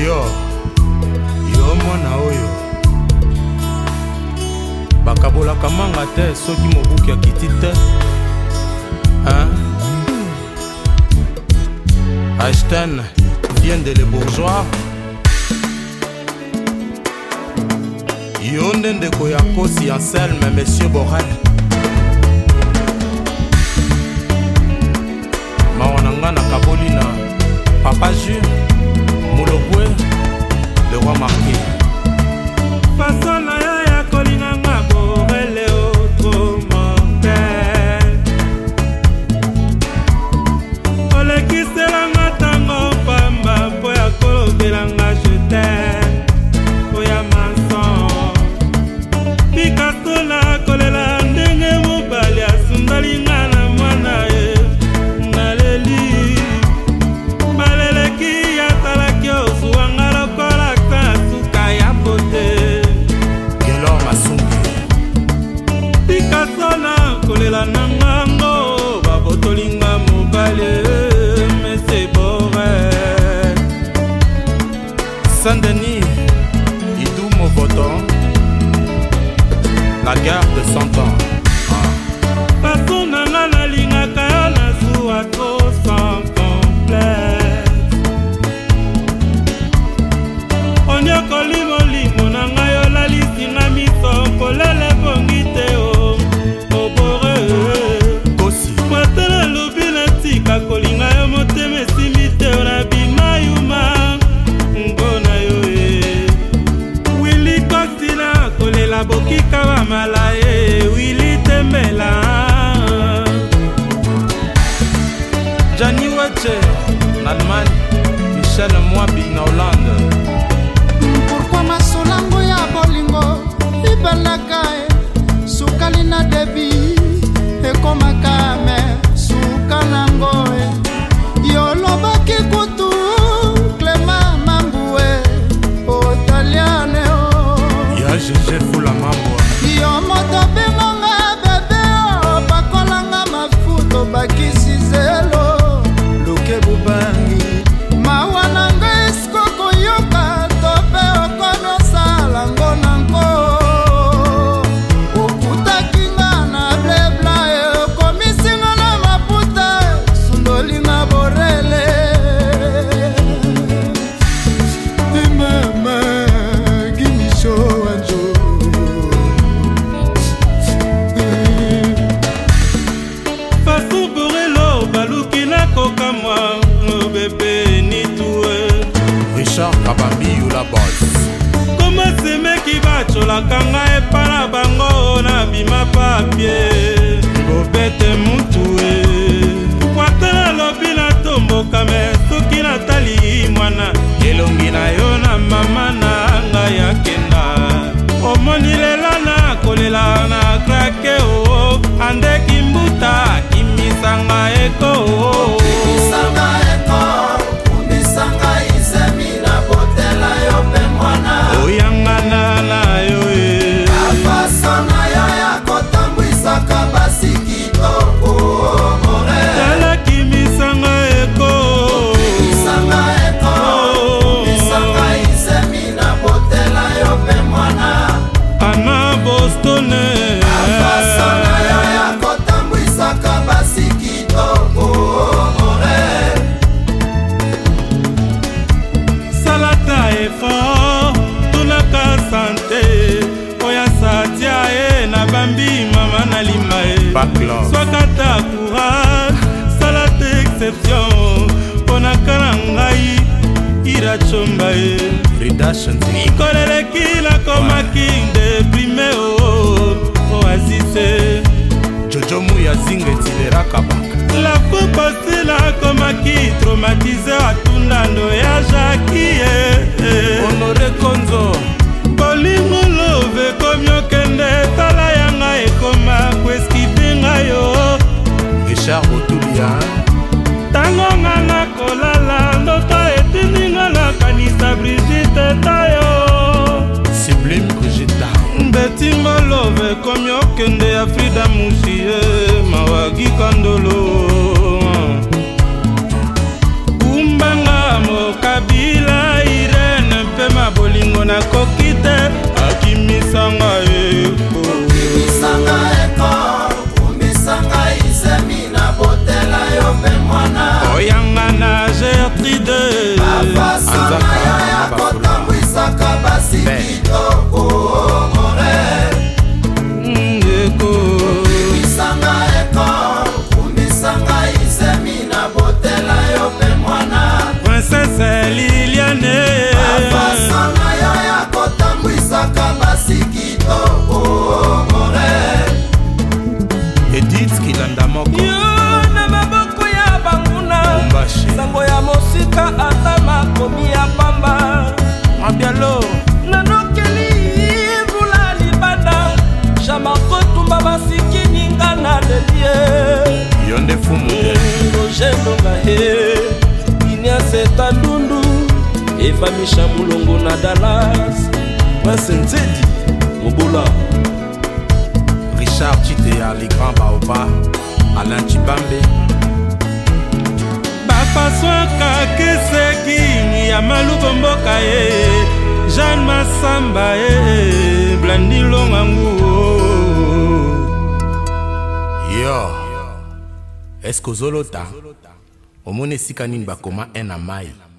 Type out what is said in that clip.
junior yo mwana oyo bakabolaka manga te soki mobuki akiti te ashton vien de le bourgeois yo nde ndeko ya kosi anselme monsieur borel na bokika bamala e wili temela jani wache na allemagne michel mwabi na hollande sola kanga epa na bango na bima papie kopete mutu e tukwate na lobi natomboka me soki natali mwana sokata courage sala te exception mponaka na ngai iracomba ye mikolo eleki nakomaki deprime o oazise jojo muya zinga etileraka baka lafu posila akomaki traumatise ato na brigite tayo sublime kojeta betimbalove ekomi okende ya frida musie seta ndundu eva misha mulongo na dallas prince nzedi mobola richard chitea le grand baoba alain cibambe bapaswaka kesekini ya malubo mboka ye jeane masamba ye blandi longangu yo eske ozolota omoni esika nini bakoma 1 na mai